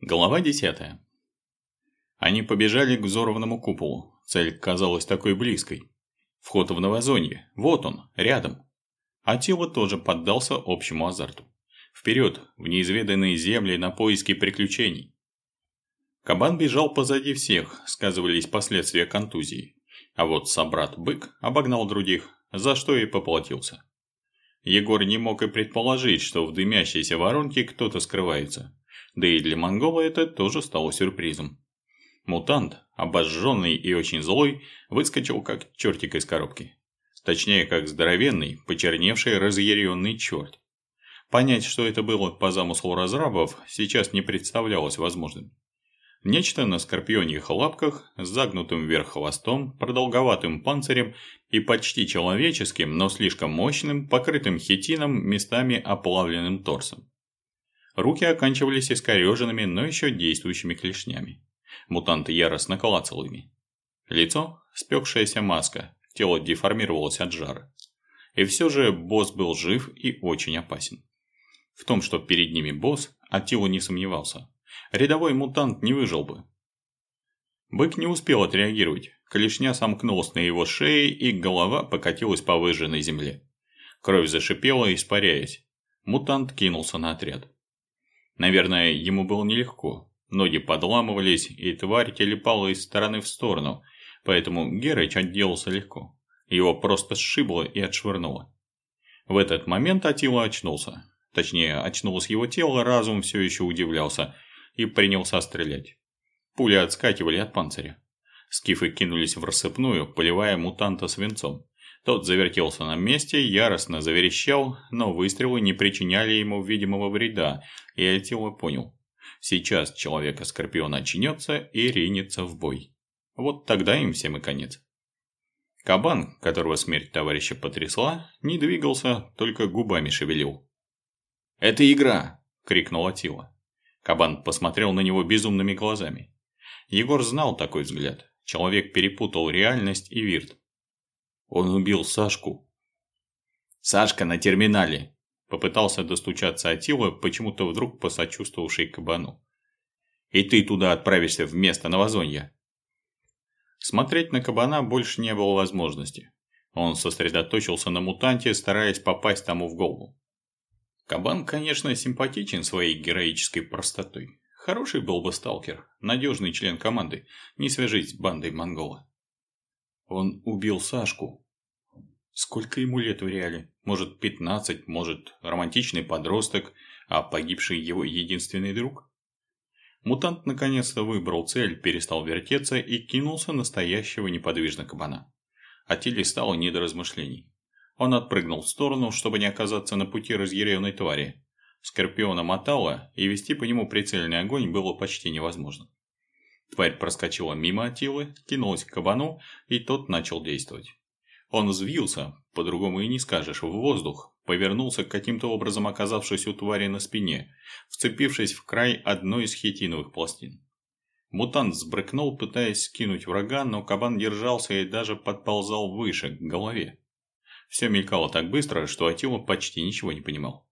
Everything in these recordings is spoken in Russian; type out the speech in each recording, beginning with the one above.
Глава 10. Они побежали к взорванному куполу. Цель казалась такой близкой. Вход в новозонье. Вот он, рядом. Атила тоже поддался общему азарту. Вперед, в неизведанные земли на поиски приключений. Кабан бежал позади всех, сказывались последствия контузии. А вот собрат-бык обогнал других, за что и поплатился. Егор не мог и предположить, что в дымящейся воронке кто-то скрывается. Да и для монгола это тоже стало сюрпризом. Мутант, обожженный и очень злой, выскочил как чертик из коробки. Точнее, как здоровенный, почерневший, разъяренный черт. Понять, что это было по замыслу разрабов, сейчас не представлялось возможным. Нечто на скорпионьих лапках, с загнутым вверх хвостом, продолговатым панцирем и почти человеческим, но слишком мощным, покрытым хитином, местами оплавленным торсом. Руки оканчивались искореженными, но еще действующими клешнями. Мутант яростно клацал ими. Лицо – спекшаяся маска, тело деформировалось от жара. И все же босс был жив и очень опасен. В том, что перед ними босс, Атила не сомневался. Рядовой мутант не выжил бы. Бык не успел отреагировать. Клешня сомкнулась на его шее, и голова покатилась по выжженной земле. Кровь зашипела, испаряясь. Мутант кинулся на отряд. Наверное, ему было нелегко. Ноги подламывались, и тварь телепала из стороны в сторону, поэтому Герыч отделался легко. Его просто сшибло и отшвырнуло. В этот момент Атила очнулся. Точнее, очнулось его тело, разум все еще удивлялся и принялся стрелять. Пули отскакивали от панциря. Скифы кинулись в рассыпную, поливая мутанта свинцом. Тот завертелся на месте, яростно заверещал, но выстрелы не причиняли ему видимого вреда, и Альтила понял. Сейчас человека-скорпион очнется и ринется в бой. Вот тогда им всем и конец. Кабан, которого смерть товарища потрясла, не двигался, только губами шевелил. «Это игра!» – крикнул Атила. Кабан посмотрел на него безумными глазами. Егор знал такой взгляд. Человек перепутал реальность и вирт. Он убил Сашку. Сашка на терминале. Попытался достучаться Атила, почему-то вдруг посочувствовавший кабану. И ты туда отправишься вместо новозонья. Смотреть на кабана больше не было возможности. Он сосредоточился на мутанте, стараясь попасть тому в голову. Кабан, конечно, симпатичен своей героической простотой. Хороший был бы сталкер, надежный член команды, не свяжись с бандой монгола. Он убил Сашку. Сколько ему лет в реале? Может, 15, может, романтичный подросток, а погибший его единственный друг? Мутант наконец-то выбрал цель, перестал вертеться и кинулся настоящего неподвижно кабана. А Тилли стало не до размышлений. Он отпрыгнул в сторону, чтобы не оказаться на пути разъяренной твари. Скорпиона мотало, и вести по нему прицельный огонь было почти невозможно. Тварь проскочила мимо Атилы, кинулась к кабану, и тот начал действовать. Он взвился, по-другому и не скажешь, в воздух, повернулся, каким-то образом оказавшись у твари на спине, вцепившись в край одной из хитиновых пластин. Мутант сбрыкнул, пытаясь скинуть врага, но кабан держался и даже подползал выше, к голове. Все мелькало так быстро, что Атила почти ничего не понимал.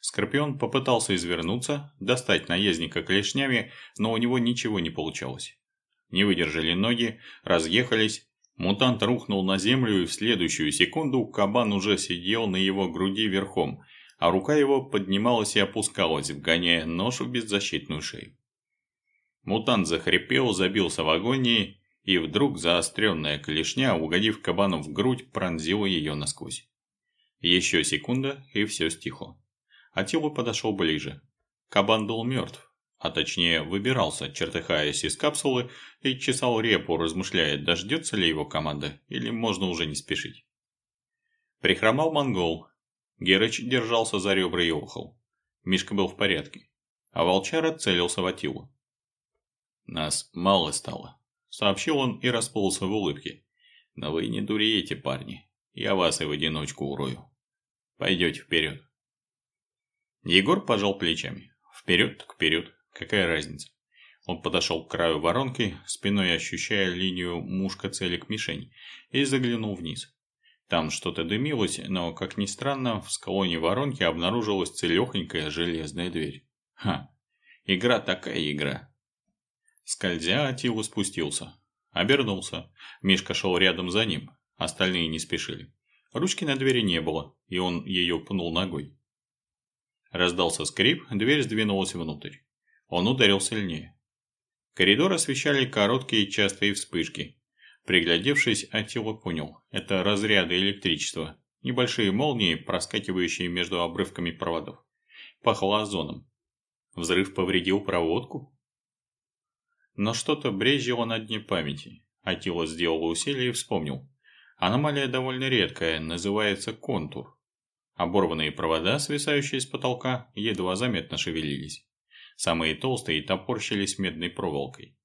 Скорпион попытался извернуться, достать наездника клешнями, но у него ничего не получалось. Не выдержали ноги, разъехались, мутант рухнул на землю и в следующую секунду кабан уже сидел на его груди верхом, а рука его поднималась и опускалась, вгоняя нож в беззащитную шею. Мутант захрипел, забился в агонии, и вдруг заостренная клешня, угодив кабану в грудь, пронзила ее насквозь. Еще секунда, и все стихло. Атила подошел ближе. Кабан был мертв, а точнее выбирался, чертыхаясь из капсулы и чесал репу, размышляя, дождется ли его команда или можно уже не спешить. Прихромал монгол. Герыч держался за ребра и охал. Мишка был в порядке, а волчара целился в Атилу. «Нас мало стало», — сообщил он и расплылся в улыбке. «Но вы не дуреете, парни. Я вас и в одиночку урою. Пойдете вперед». Егор пожал плечами. Вперед так вперед, какая разница. Он подошел к краю воронки, спиной ощущая линию мушка-целик мишень, и заглянул вниз. Там что-то дымилось, но, как ни странно, в склоне воронки обнаружилась целехонькая железная дверь. Ха! Игра такая игра. Скользя, Атилу спустился. Обернулся. Мишка шел рядом за ним. Остальные не спешили. Ручки на двери не было, и он ее пнул ногой. Раздался скрип, дверь сдвинулась внутрь. Он ударил сильнее. Коридор освещали короткие частые вспышки. Приглядевшись, Атила понял – это разряды электричества, небольшие молнии, проскакивающие между обрывками проводов. Пахло озоном. Взрыв повредил проводку? Но что-то брежило на дне памяти. Атила сделал усилие и вспомнил. Аномалия довольно редкая, называется контур. Оборванные провода, свисающие с потолка, едва заметно шевелились. Самые толстые топорщились медной проволокой.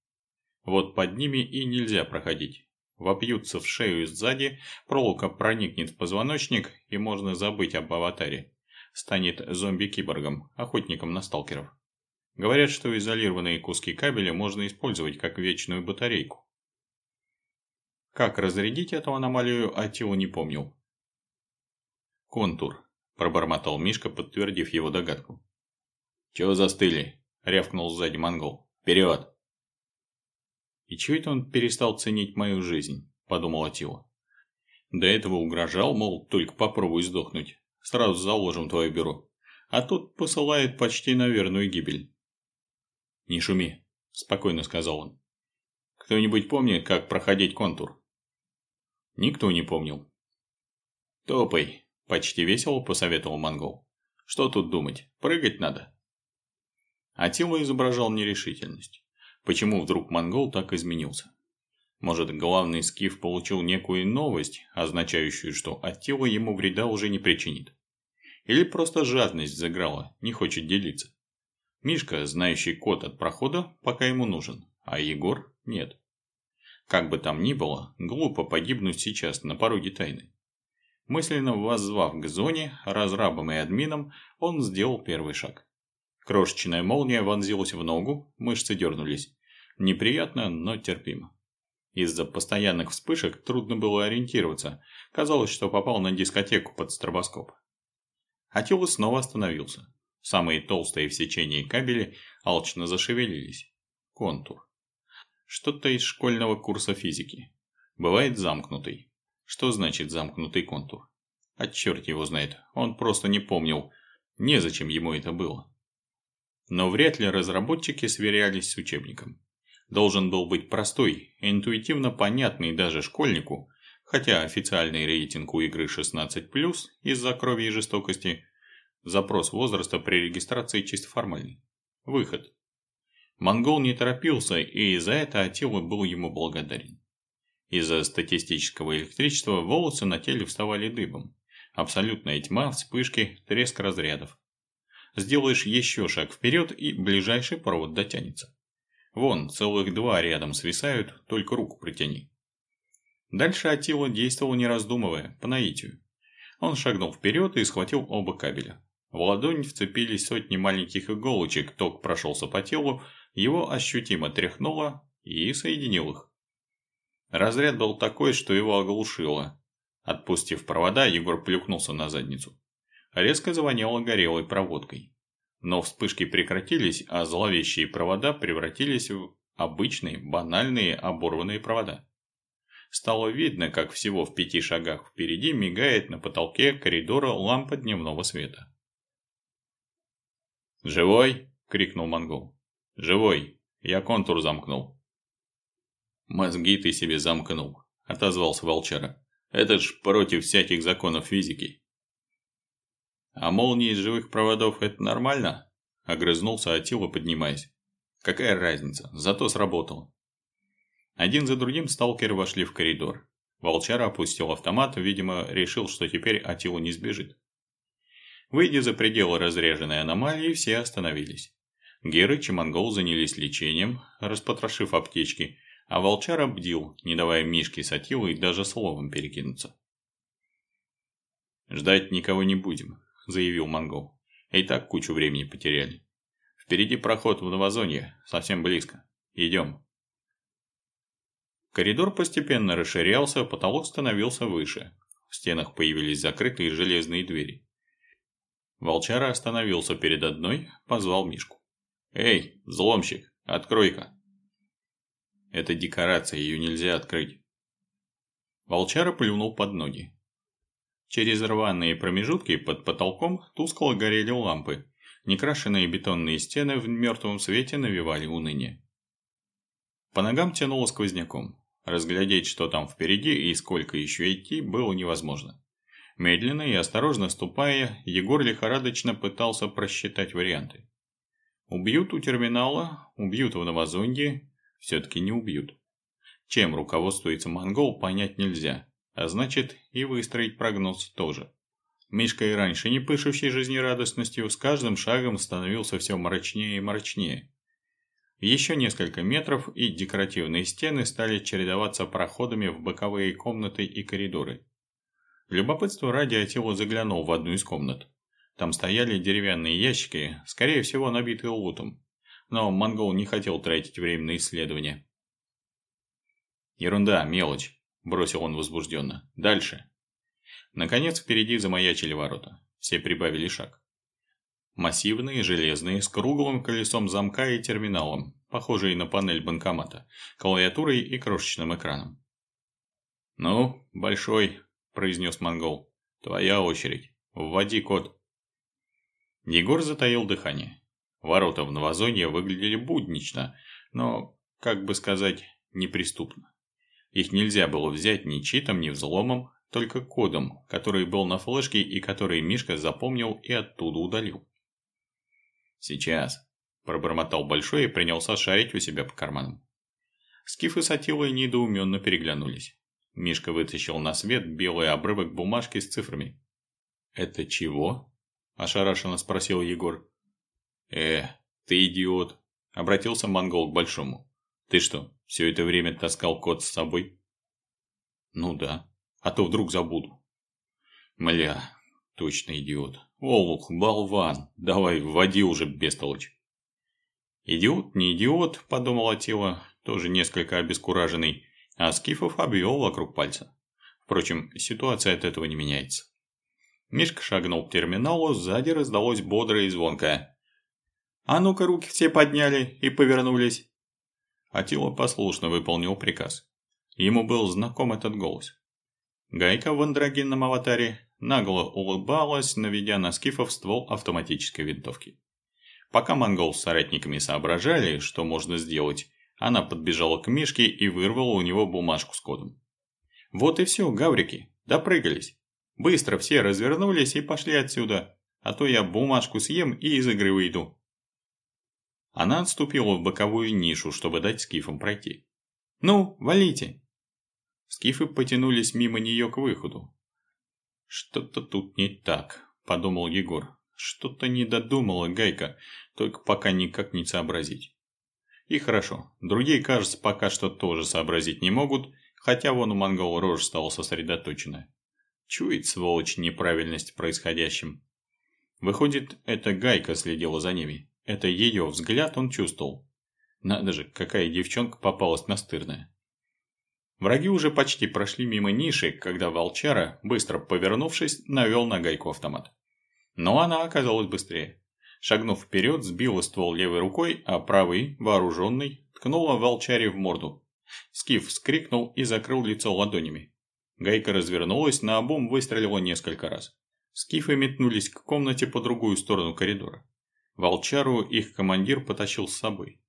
Вот под ними и нельзя проходить. Вопьются в шею сзади, проволока проникнет в позвоночник, и можно забыть об аватаре. Станет зомби-киборгом, охотником на сталкеров. Говорят, что изолированные куски кабеля можно использовать как вечную батарейку. Как разрядить эту аномалию, Атила не помнил. «Контур», – пробормотал Мишка, подтвердив его догадку. «Чего застыли?» – рявкнул сзади монгол. «Вперед!» «И чего это он перестал ценить мою жизнь?» – подумал Атила. До этого угрожал, мол, только попробуй сдохнуть. Сразу заложим твое бюро. А тут посылает почти на верную гибель. «Не шуми», – спокойно сказал он. «Кто-нибудь помнит, как проходить контур?» Никто не помнил. «Топай», Почти весело посоветовал монгол. Что тут думать, прыгать надо. Атила изображал нерешительность. Почему вдруг монгол так изменился? Может, главный скиф получил некую новость, означающую, что Аттила ему вреда уже не причинит? Или просто жадность заграла, не хочет делиться? Мишка, знающий код от прохода, пока ему нужен, а Егор – нет. Как бы там ни было, глупо погибнуть сейчас на пороге тайны. Мысленно воззвав к зоне, разрабам и админам, он сделал первый шаг. Крошечная молния вонзилась в ногу, мышцы дернулись. Неприятно, но терпимо. Из-за постоянных вспышек трудно было ориентироваться. Казалось, что попал на дискотеку под стробоскоп. Атилус снова остановился. Самые толстые в сечении кабели алчно зашевелились. Контур. Что-то из школьного курса физики. Бывает замкнутый. Что значит замкнутый контур? А черт его знает, он просто не помнил. Незачем ему это было. Но вряд ли разработчики сверялись с учебником. Должен был быть простой, интуитивно понятный даже школьнику, хотя официальный рейтинг у игры 16+, из-за крови и жестокости, запрос возраста при регистрации чисто формальный. Выход. Монгол не торопился, и за это Атила был ему благодарен. Из-за статистического электричества волосы на теле вставали дыбом. Абсолютная тьма, вспышки, треск разрядов. Сделаешь еще шаг вперед, и ближайший провод дотянется. Вон, целых два рядом свисают, только руку притяни. Дальше Атила действовал не раздумывая, по наитию. Он шагнул вперед и схватил оба кабеля. В ладонь вцепились сотни маленьких иголочек, ток прошелся по телу, его ощутимо тряхнуло и соединил их. Разряд был такой, что его оглушило. Отпустив провода, Егор плюхнулся на задницу. Резко завоняло горелой проводкой. Но вспышки прекратились, а зловещие провода превратились в обычные, банальные, оборванные провода. Стало видно, как всего в пяти шагах впереди мигает на потолке коридора лампа дневного света. «Живой?» – крикнул монгол. «Живой! Я контур замкнул!» «Мозги ты себе замкнул», – отозвался волчара. «Это ж против всяких законов физики». «А молнии из живых проводов – это нормально?» – огрызнулся Атила, поднимаясь. «Какая разница? Зато сработало». Один за другим сталкеры вошли в коридор. Волчара опустил автомат, видимо, решил, что теперь Атила не сбежит. Выйдя за пределы разреженной аномалии, все остановились. Герыч и Монгол занялись лечением, распотрошив аптечки, а волчара бдил, не давая Мишке с Атилой даже словом перекинуться. «Ждать никого не будем», – заявил монгол. «И так кучу времени потеряли. Впереди проход в Новозонье, совсем близко. Идем». Коридор постепенно расширялся, потолок становился выше. В стенах появились закрытые железные двери. Волчара остановился перед одной, позвал Мишку. «Эй, взломщик, открой-ка!» «Это декорация, ее нельзя открыть». Волчара плюнул под ноги. Через рваные промежутки под потолком тускло горели лампы. Некрашенные бетонные стены в мертвом свете навевали уныние. По ногам тянуло сквозняком. Разглядеть, что там впереди и сколько еще идти, было невозможно. Медленно и осторожно ступая, Егор лихорадочно пытался просчитать варианты. Убьют у терминала, убьют в Новозонье, все-таки не убьют. Чем руководствуется монгол, понять нельзя, а значит и выстроить прогноз тоже. Мишка и раньше не пышущий жизнерадостностью, с каждым шагом становился все мрачнее и мрачнее. Еще несколько метров и декоративные стены стали чередоваться проходами в боковые комнаты и коридоры. Любопытство ради Атила заглянул в одну из комнат. Там стояли деревянные ящики, скорее всего набитые лутом. Но монгол не хотел тратить время на исследование. «Ерунда, мелочь», – бросил он возбужденно. «Дальше». Наконец впереди замаячили ворота. Все прибавили шаг. Массивные, железные, с круглым колесом замка и терминалом, похожие на панель банкомата, клавиатурой и крошечным экраном. «Ну, большой», – произнес монгол, – «твоя очередь. Вводи код». Егор затаил дыхание. Ворота в Новозонье выглядели буднично, но, как бы сказать, неприступно. Их нельзя было взять ни читом, ни взломом, только кодом, который был на флешке и который Мишка запомнил и оттуда удалил. «Сейчас», – пробормотал Большой и принялся шарить у себя по карманам. Скиф и Сатилой недоуменно переглянулись. Мишка вытащил на свет белый обрывок бумажки с цифрами. «Это чего?» – ошарашенно спросил Егор. «Э, ты идиот!» – обратился монгол к Большому. «Ты что, все это время таскал код с собой?» «Ну да, а то вдруг забуду». «Мля, точно идиот. Олух, болван, давай вводи уже, бестолочь. Идиот, не идиот, подумал Атила, тоже несколько обескураженный, а Скифов обвел вокруг пальца. Впрочем, ситуация от этого не меняется. Мишка шагнул к терминалу, сзади раздалось бодрое и звонкое. «А ну-ка, руки все подняли и повернулись!» Атила послушно выполнил приказ. Ему был знаком этот голос. Гайка в андрогинном аватаре нагло улыбалась, наведя на скифов ствол автоматической винтовки. Пока монгол с соратниками соображали, что можно сделать, она подбежала к Мишке и вырвала у него бумажку с кодом. «Вот и все, гаврики, допрыгались. Быстро все развернулись и пошли отсюда, а то я бумажку съем и из игры выйду». Она отступила в боковую нишу, чтобы дать скифам пройти. «Ну, валите!» Скифы потянулись мимо нее к выходу, «Что-то тут не так», – подумал Егор. «Что-то не додумала Гайка, только пока никак не сообразить». И хорошо, другие, кажется, пока что тоже сообразить не могут, хотя вон у монгола рожа стала сосредоточенная. Чует, сволочь, неправильность в происходящем. Выходит, эта Гайка следила за ними. Это ее взгляд он чувствовал. Надо же, какая девчонка попалась настырная. Враги уже почти прошли мимо ниши, когда волчара, быстро повернувшись, навел на гайку автомат. Но она оказалась быстрее. Шагнув вперед, сбила ствол левой рукой, а правый, вооруженный, ткнула волчаре в морду. Скиф вскрикнул и закрыл лицо ладонями. Гайка развернулась, на обум выстрелила несколько раз. Скифы метнулись к комнате по другую сторону коридора. Волчару их командир потащил с собой.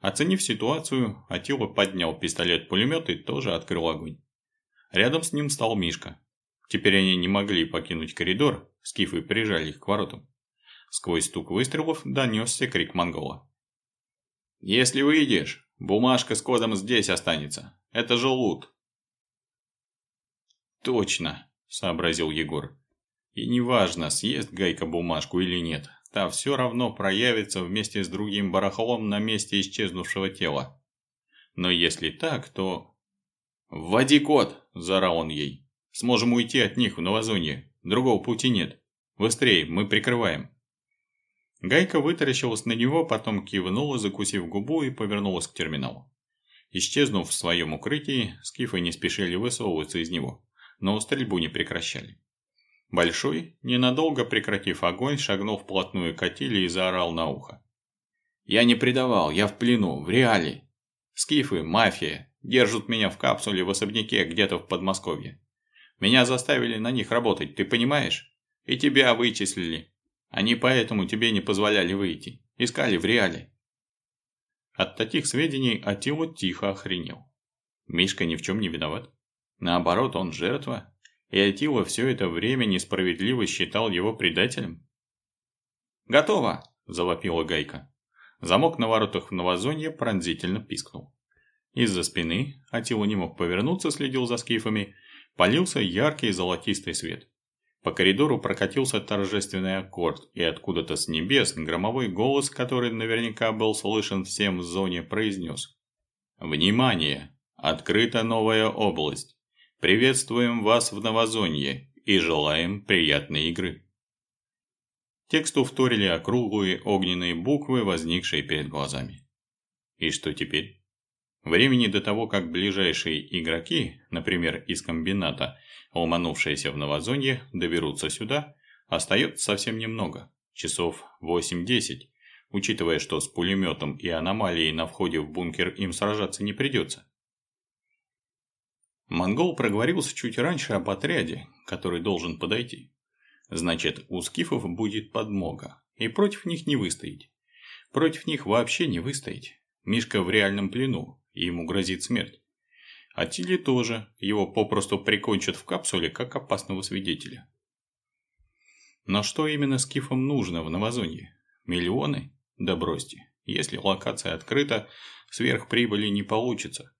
Оценив ситуацию, Атила поднял пистолет-пулемет и тоже открыл огонь. Рядом с ним стал Мишка. Теперь они не могли покинуть коридор, скифы прижали их к воротам. Сквозь стук выстрелов донесся крик монгола. «Если выйдешь, бумажка с кодом здесь останется. Это же лут». «Точно», – сообразил Егор. «И неважно, съест Гайка бумажку или нет, та все равно проявится вместе с другим барахлом на месте исчезнувшего тела. Но если так, то... «Вводи код!» – заорал он ей. «Сможем уйти от них в Новозонье. Другого пути нет. Быстрее, мы прикрываем». Гайка вытаращилась на него, потом кивнула, закусив губу и повернулась к терминалу. Исчезнув в своем укрытии, скифы не спешили высовываться из него, но стрельбу не прекращали. Большой, ненадолго прекратив огонь, шагнул вплотную к Атиле и заорал на ухо. Я не предавал, я в плену, в реале. Скифы, мафия, держат меня в капсуле в особняке где-то в Подмосковье. Меня заставили на них работать, ты понимаешь? И тебя вычислили. Они поэтому тебе не позволяли выйти. Искали в реале. От таких сведений Атила тихо охренел. Мишка ни в чем не виноват. Наоборот, он жертва. И Атила все это время несправедливо считал его предателем. «Готово!» – завопила Гайка. Замок на воротах в новозонье пронзительно пискнул. Из-за спины, Атила не мог повернуться, следил за скифами, полился яркий золотистый свет. По коридору прокатился торжественный аккорд, и откуда-то с небес громовой голос, который наверняка был слышен всем в зоне, произнес. «Внимание! Открыта новая область. Приветствуем вас в Новозонье и желаем приятной игры». Тексту вторили округлые огненные буквы, возникшие перед глазами. И что теперь? Времени до того, как ближайшие игроки, например, из комбината, ломанувшиеся в новозонье, доберутся сюда, остается совсем немного, часов 8-10, учитывая, что с пулеметом и аномалией на входе в бункер им сражаться не придется. Монгол проговорился чуть раньше об отряде, который должен подойти. Значит, у скифов будет подмога, и против них не выстоять. Против них вообще не выстоять. Мишка в реальном плену, и ему грозит смерть. А Тилли тоже, его попросту прикончат в капсуле, как опасного свидетеля. Но что именно скифам нужно в Новозонье? Миллионы? Да бросьте. Если локация открыта, сверхприбыли не получится.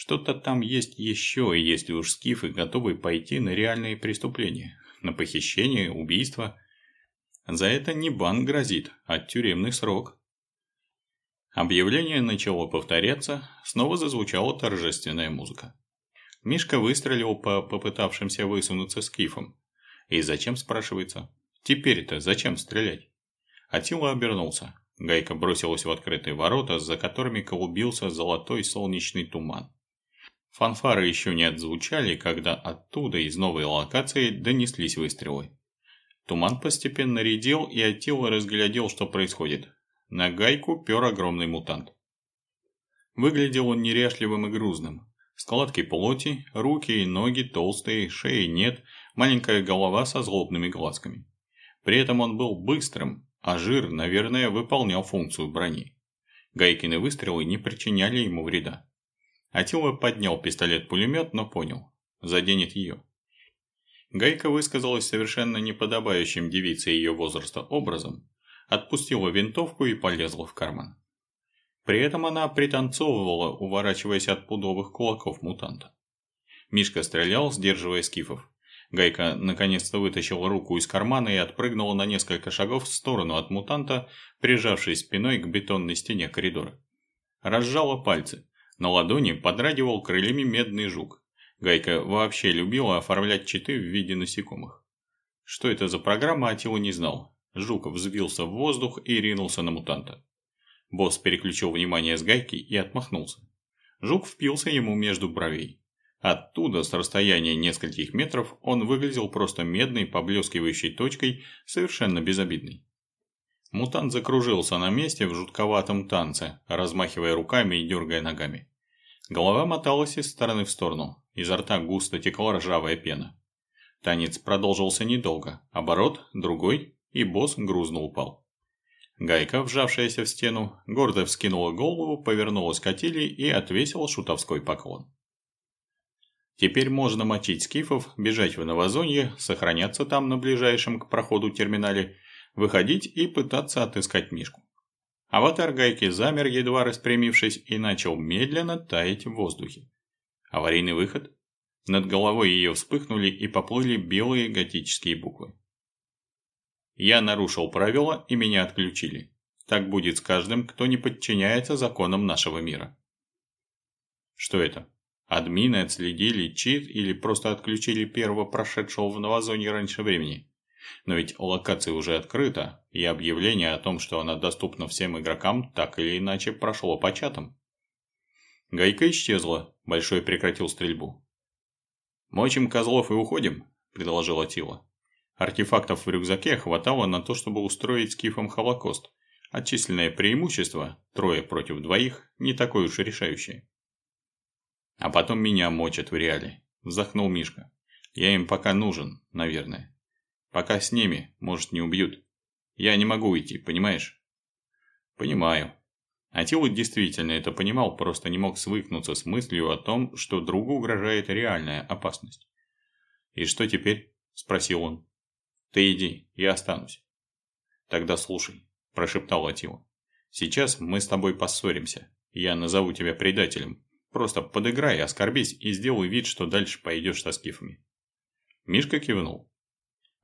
Что-то там есть еще, если уж скифы готовы пойти на реальные преступления. На похищение, убийство. За это не бан грозит, а тюремный срок. Объявление начало повторяться, снова зазвучала торжественная музыка. Мишка выстрелил по попытавшимся высунуться скифам. И зачем, спрашивается? Теперь-то зачем стрелять? Атила обернулся. Гайка бросилась в открытые ворота, за которыми колубился золотой солнечный туман. Фанфары еще не отзвучали, когда оттуда из новой локации донеслись выстрелы. Туман постепенно редел, и Атила разглядел, что происходит. На гайку пер огромный мутант. Выглядел он неряшливым и грузным. Складки плоти, руки и ноги толстые, шеи нет, маленькая голова со злобными глазками. При этом он был быстрым, а жир, наверное, выполнял функцию брони. Гайкины выстрелы не причиняли ему вреда. Атила поднял пистолет-пулемет, но понял. Заденет ее. Гайка высказалась совершенно неподобающим девице ее возраста образом, отпустила винтовку и полезла в карман. При этом она пританцовывала, уворачиваясь от пудовых кулаков мутанта. Мишка стрелял, сдерживая скифов. Гайка наконец-то вытащила руку из кармана и отпрыгнула на несколько шагов в сторону от мутанта, прижавшись спиной к бетонной стене коридора. Разжала пальцы. На ладони подрагивал крыльями медный жук. Гайка вообще любила оформлять читы в виде насекомых. Что это за программа, Атила не знал. Жуков взвился в воздух и ринулся на мутанта. Босс переключил внимание с гайки и отмахнулся. Жук впился ему между бровей. Оттуда, с расстояния нескольких метров, он выглядел просто медной, поблескивающей точкой, совершенно безобидной. Мутант закружился на месте в жутковатом танце, размахивая руками и дергая ногами. Голова моталась из стороны в сторону, изо рта густо текла ржавая пена. Танец продолжился недолго, оборот, другой, и босс грузно упал. Гайка, вжавшаяся в стену, гордо вскинула голову, повернулась к Атилии и отвесила шутовской поклон. Теперь можно мочить скифов, бежать в новозонье, сохраняться там на ближайшем к проходу терминале, выходить и пытаться отыскать Мишку. Аватар Гайки замер, едва распрямившись, и начал медленно таять в воздухе. Аварийный выход. Над головой ее вспыхнули и поплыли белые готические буквы. Я нарушил правила и меня отключили. Так будет с каждым, кто не подчиняется законам нашего мира. Что это? Админы отследили чит или просто отключили первого прошедшего в новозоне раньше времени? Но ведь локация уже открыта, и объявление о том, что она доступна всем игрокам, так или иначе прошло по чатам. Гайка исчезла, Большой прекратил стрельбу. «Мочим козлов и уходим», – предложила Тила. Артефактов в рюкзаке хватало на то, чтобы устроить скифам Холокост, а численное преимущество, трое против двоих, не такое уж решающее. А потом меня мочат в реале, вздохнул Мишка. Я им пока нужен, наверное. Пока с ними, может, не убьют. Я не могу уйти, понимаешь? Понимаю. Атила действительно это понимал, просто не мог свыкнуться с мыслью о том, что другу угрожает реальная опасность. «И что теперь?» – спросил он. «Ты иди, я останусь». «Тогда слушай», – прошептал Атила. «Сейчас мы с тобой поссоримся. Я назову тебя предателем. Просто подыграй, оскорбись и сделай вид, что дальше пойдешь со скифами». Мишка кивнул.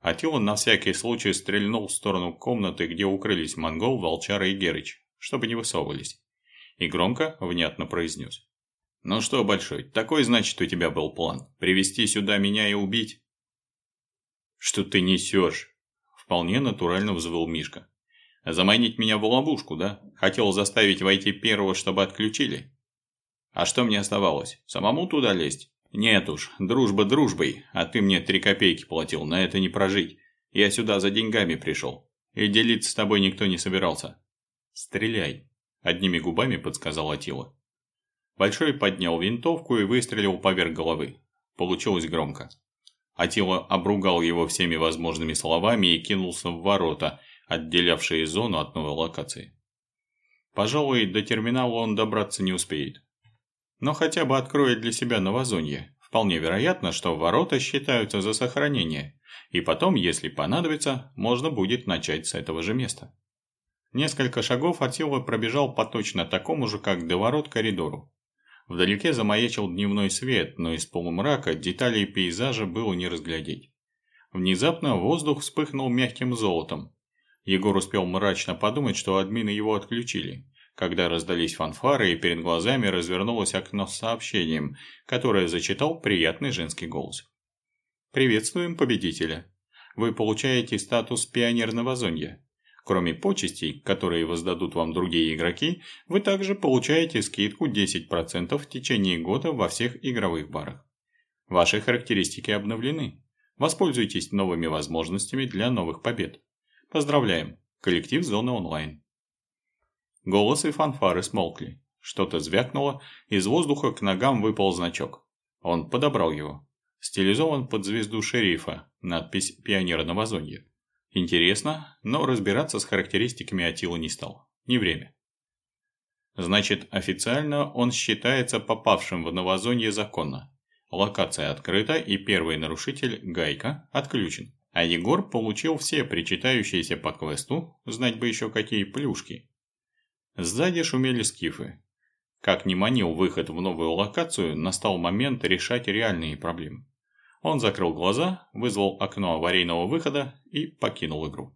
Атила на всякий случай стрельнул в сторону комнаты, где укрылись монгол, волчара и герыч, чтобы не высовывались. И громко, внятно произнес. «Ну что, Большой, такой, значит, у тебя был план? Привести сюда меня и убить?» «Что ты несешь?» Вполне натурально взвыл Мишка. «Заманить меня в ловушку, да? Хотел заставить войти первого, чтобы отключили?» «А что мне оставалось? Самому туда лезть?» «Нет уж, дружба дружбой, а ты мне три копейки платил, на это не прожить. Я сюда за деньгами пришел. И делиться с тобой никто не собирался». «Стреляй», – одними губами подсказал Атила. Большой поднял винтовку и выстрелил поверх головы. Получилось громко. Атила обругал его всеми возможными словами и кинулся в ворота, отделявшие зону от новой локации. Пожалуй, до терминала он добраться не успеет но хотя бы откроет для себя новозонье. Вполне вероятно, что ворота считаются за сохранение, и потом, если понадобится, можно будет начать с этого же места. Несколько шагов Атила пробежал по точно такому же, как до ворот, коридору. Вдалеке замаячил дневной свет, но из полумрака деталей пейзажа было не разглядеть. Внезапно воздух вспыхнул мягким золотом. Егор успел мрачно подумать, что админы его отключили когда раздались фанфары и перед глазами развернулось окно с сообщением, которое зачитал приятный женский голос. «Приветствуем победителя. Вы получаете статус пионерного зонья. Кроме почестей, которые воздадут вам другие игроки, вы также получаете скидку 10% в течение года во всех игровых барах. Ваши характеристики обновлены. Воспользуйтесь новыми возможностями для новых побед. Поздравляем! Коллектив Зоны Онлайн. Голос и фанфары смолкли. Что-то звякнуло, из воздуха к ногам выпал значок. Он подобрал его. Стилизован под звезду шерифа, надпись «Пионера Новозонья». Интересно, но разбираться с характеристиками Атила не стал. Не время. Значит, официально он считается попавшим в Новозонье законно. Локация открыта и первый нарушитель, Гайка, отключен. А Егор получил все причитающиеся по квесту, знать бы еще какие плюшки, Сзади шумели скифы. Как ни манил выход в новую локацию, настал момент решать реальные проблемы. Он закрыл глаза, вызвал окно аварийного выхода и покинул игру.